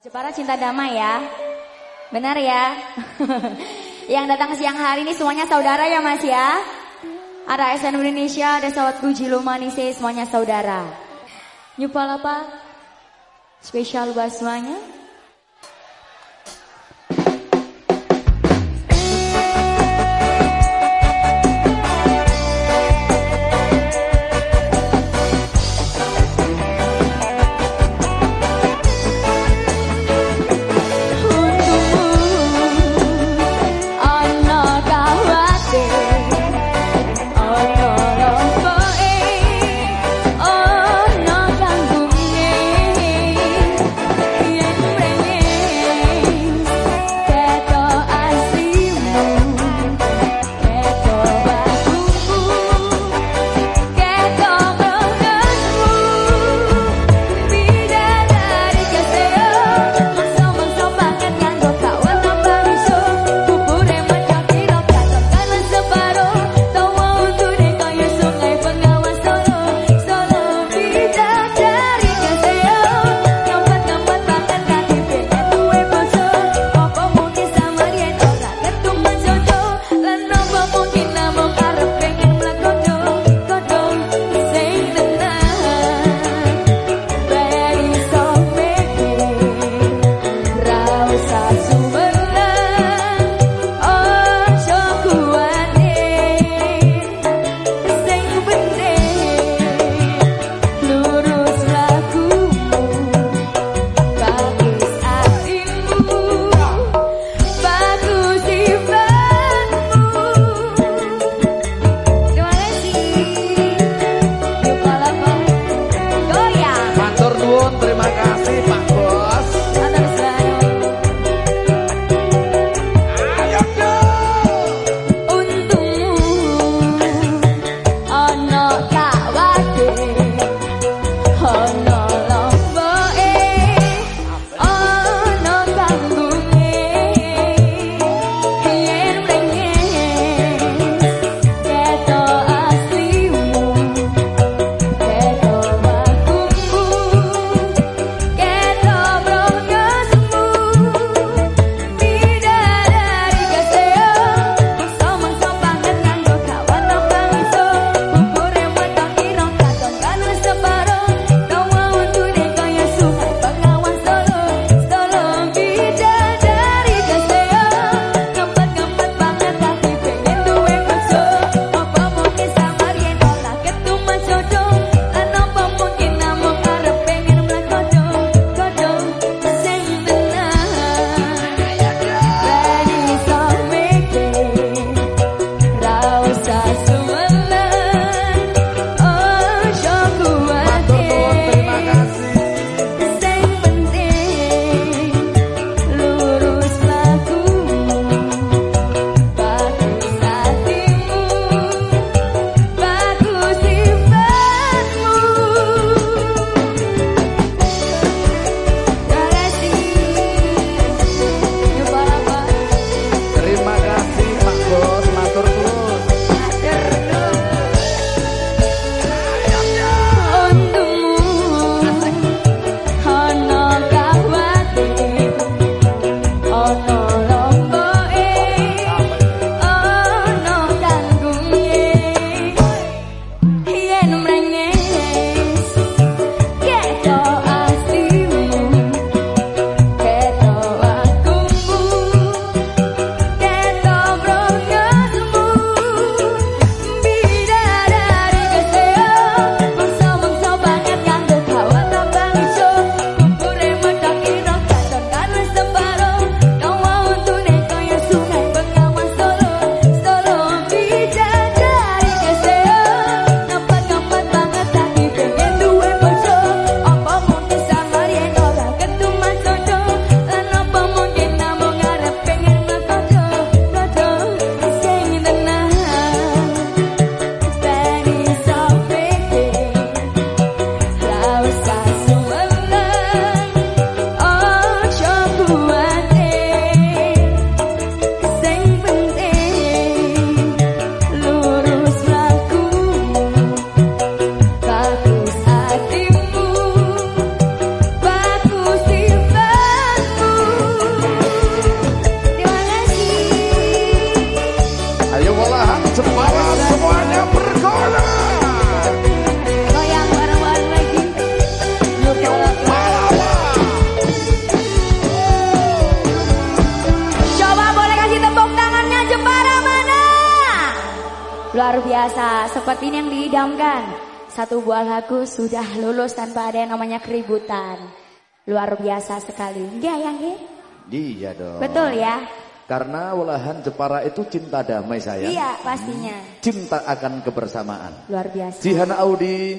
Jepara cinta damai ya. Benar ya? Yang datang siang hari ini semuanya saudara ya Mas ya. Ada SN Indonesia, ada Sawat Guji Lumanise, semuanya saudara. Nyupalapa spesial buat semuanya. Pak Allah Luar biasa seperti ini yang diidamkan Satu buah lagu sudah lulus tanpa ada yang namanya keributan. Luar biasa sekali. Enggak yang Dia iya dong. Betul ya? Karena Walahan Jepara itu cinta damai saya. Iya, pastinya. Cinta akan kebersamaan. Luar biasa. Jihana Audi